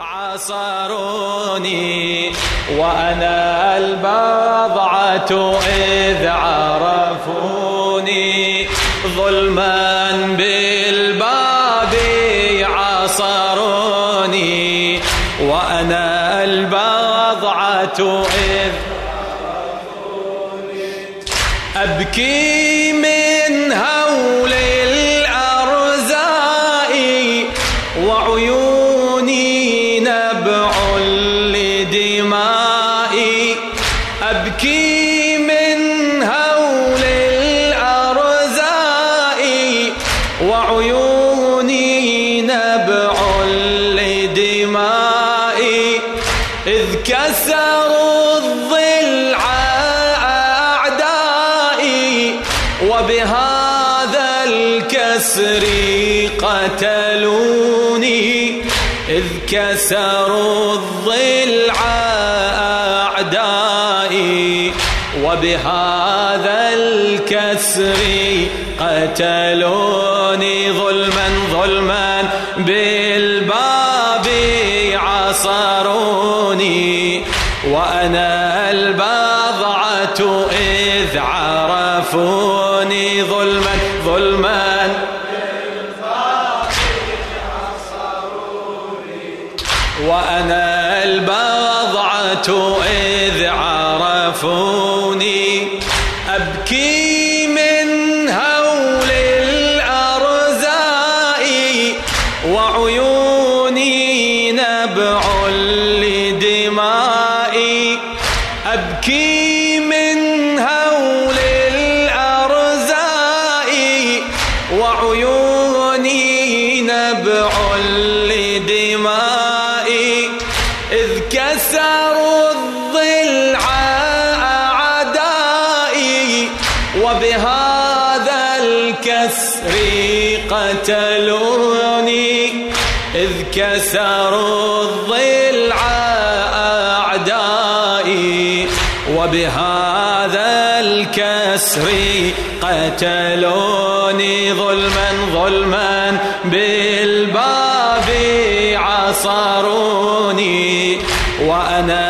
عصروني وأنا البضعة إذ عرفوني. ظلما بالباب عصروني وأنا البضعة إذ أبكي وبهذا الكسر قتلوني إذ كسروا الضلع أعدائي. وبهذا الكسر قتلوني ظلما ظلما. بالباب عصروني وأنا البضعة إذ عرفوني. ظلما ظلما. وأنا البضعة إذ عرفوني أبكي من هول الأرزاء وعيوني نبع لدمائي. أبكي من وبهذا الكسر قتلوني ظلما ظلما. بالباب عصروني وأنا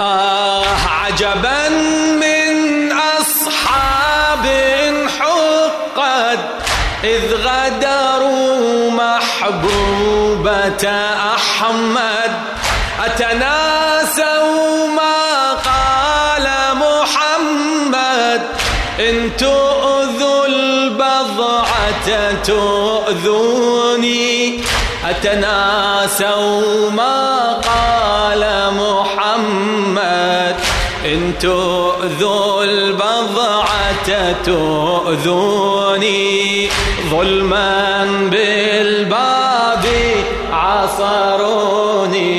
آه عجبا من أصحاب حقد إذ غدروا محبوبة أحمد. أتناسوا ما قال محمد إن تؤذوا البضعة تؤذوني. أتناسوا ما قال محمد إن تؤذوا البضعة تؤذوني ظلما بالباب عصروني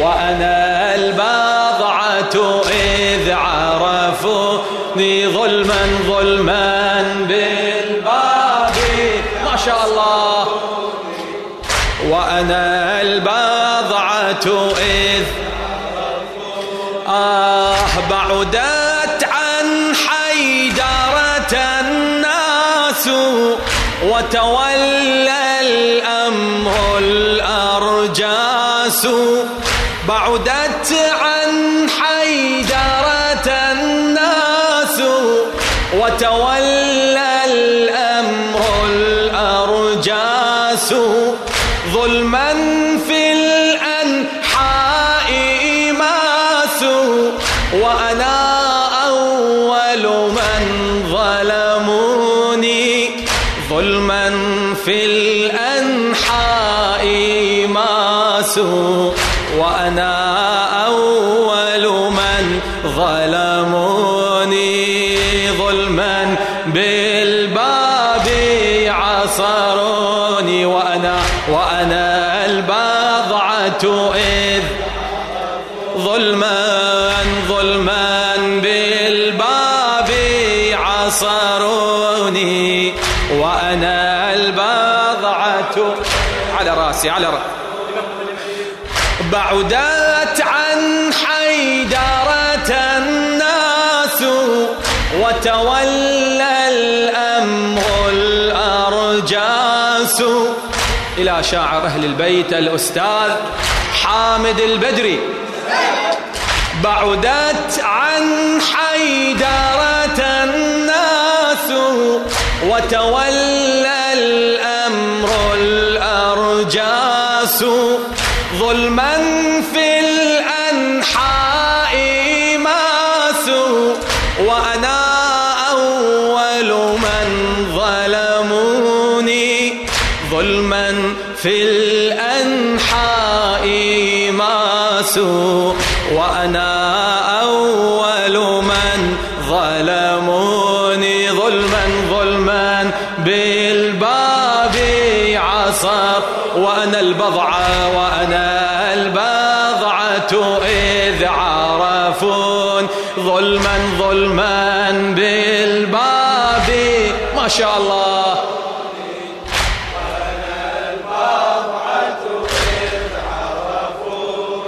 وأنا البضعة إذ عرفوني ظلما ظلما بالباب ما شاء الله. وأنا البضعة إذ آه بعدت عن حيدرة الناس وتولى الأمر الأرجاس. بعدت عن حيدرة الناس وتولى الأمر الأرجاس. ظلما ظلموني ظلما بالباب عصروني وأنا وأنا البضعة إذ ظلما ظلما بالباب عصروني وأنا البضعة على رأسي على رأسي. بعدت عن حيدرة وتولى الأمر الأرجاس إلى شاعر أهل البيت الأستاذ حامد البدري. بعدت عن حيدرة الناس وتولى الأمر الأرجاس ظلما في في الأنحاء ماس وأنا أول من ظلموني ظلما ظلما بالباب عصر وأنا البضعة وأنا البضعة إذ عرفون ظلما ظلما بالباب ما شاء الله.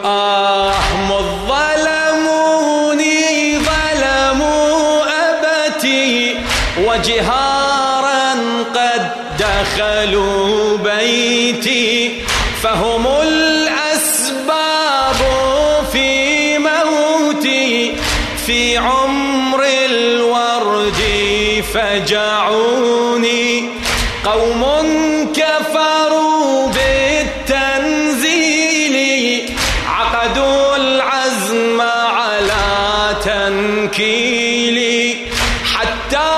آه ظلموني ظلموا أبتي وجهارا قد دخلوا بيتي فهم الأسباب في موتي في عمر الورد فجعوني حتى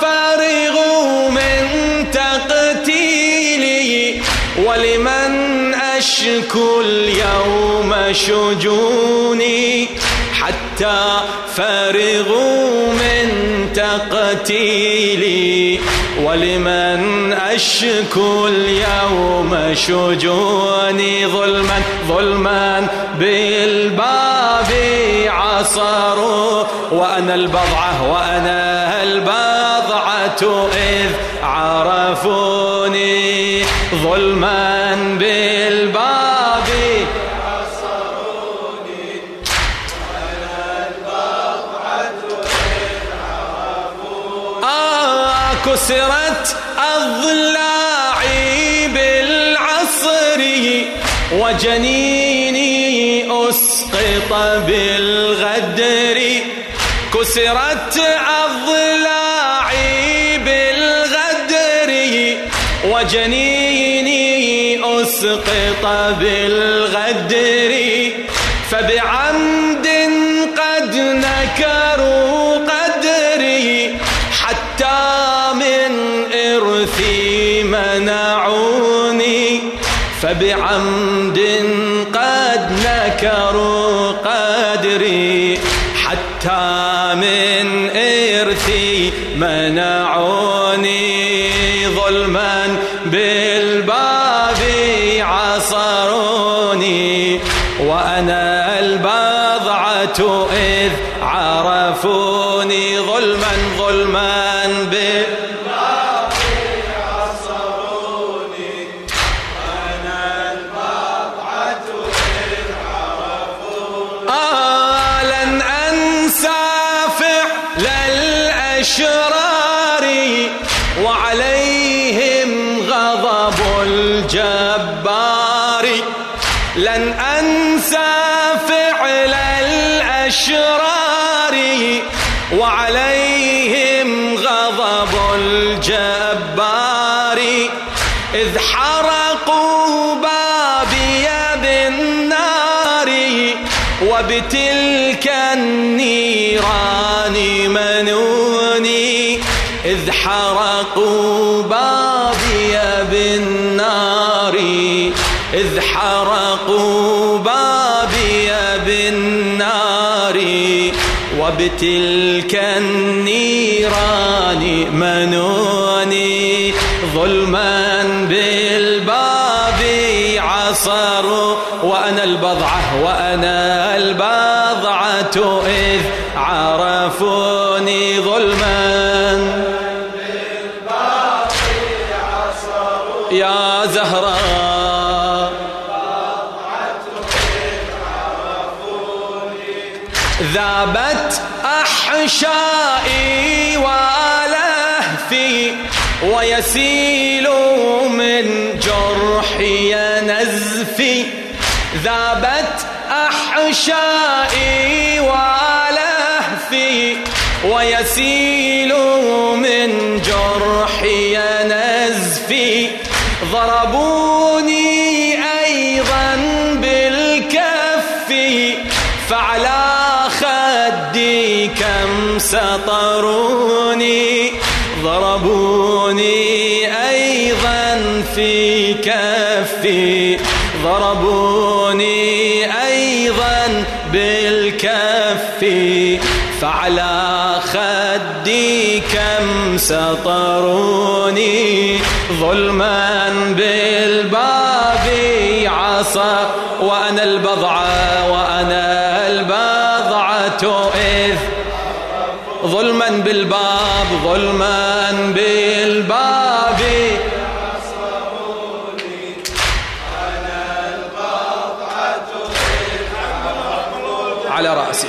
فرغوا من تقتيلي. ولمن أشكو اليوم شجوني؟ حتى فرغوا من تقتيلي. ولمن أشكو اليوم شجوني؟ ظلما ظلما بالباب عصروا وأنا البضعة وأنا البضعة إذ عرفوني ظلما بالباب آه كسرت أضلاعي بالعصر وجنيني أسقط بالغدر كسرت أضلاعي بالغدر وجنيني أسقط بالغدر. فبعمد قد نكروا قدري حتى من إرثي منعوني. فبعمد قد نكروا قدري حتى الأشرار وعليهم غضب الجبار. لن أنسى فعل الأشرار وعليهم غضب الجبار. إذ حرقوا بابي بالنار وبتلك النيران حرقوا بابي بالنار. إذ حرقوا بابي بالنار. وبتلك النيران منوني أحشائي ولهفي ويسيل من جرحي نزفي ذابت أحشائي خدي كم سطروني ضربوني أيضا في كفي ضربوني أيضا بالكف فعلى خدي كم سطروني ظلما بالباب عصا. وأنا البضعة وأنا إذ ظلما بالباب ظلما بالباب. على رأسي.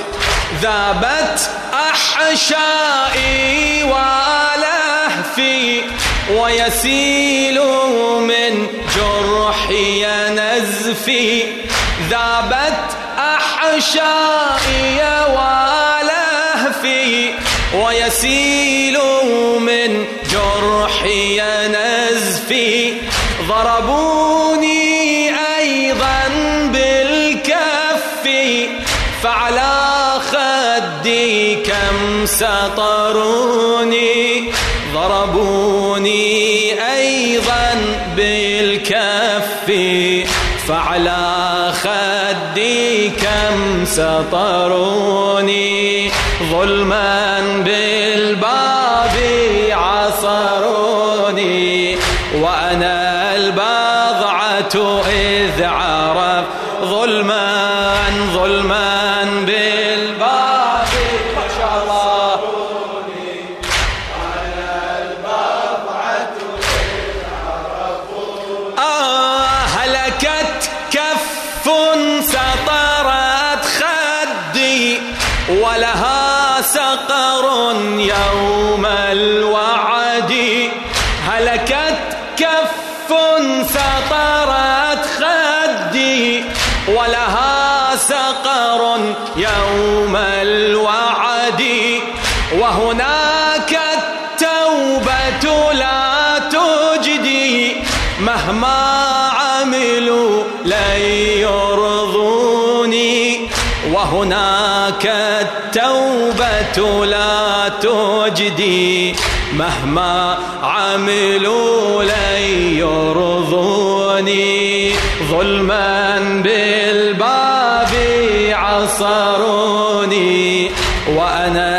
ذابت أحشائي ولهفي ويسيل من جرحي نزفي. ذابت أحشائي ولهفي ويسيل من جرحي نزفي. ضربوني أيضا بالكف فعلى خدي كم سطروني. ضربوني أيضا بالكف فعلى سطروني ظلما بالباب وهناك التوبة لا تجدي مهما عملوا لن يرضوني. وهناك التوبة لا تجدي مهما عملوا لن يرضوني. ظلما بالباب عصروني وأنا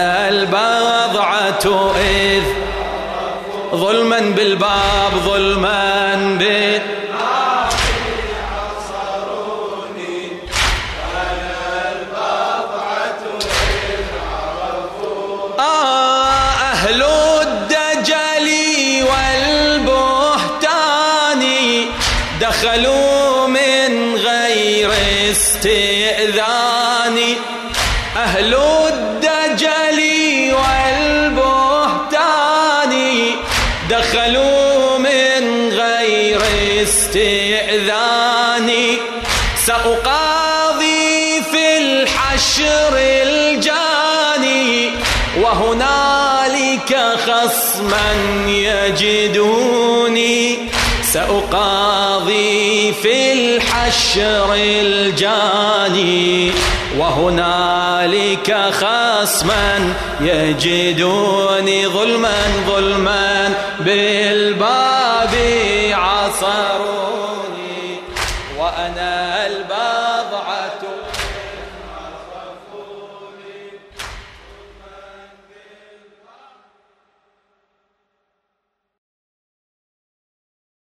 البضعة إذ ظلما بالباب ظلما بال آه أهل الدجل والبهتان دخلوا من غير استئذان. أهل الدجل استئذان سأقاضي في الحشر الجاني وهنالك خصما يجدوني. سأقاضي في الحشر الجاني وهنالك خصما يجدوني. ظلما ظلما بالباب عصروا.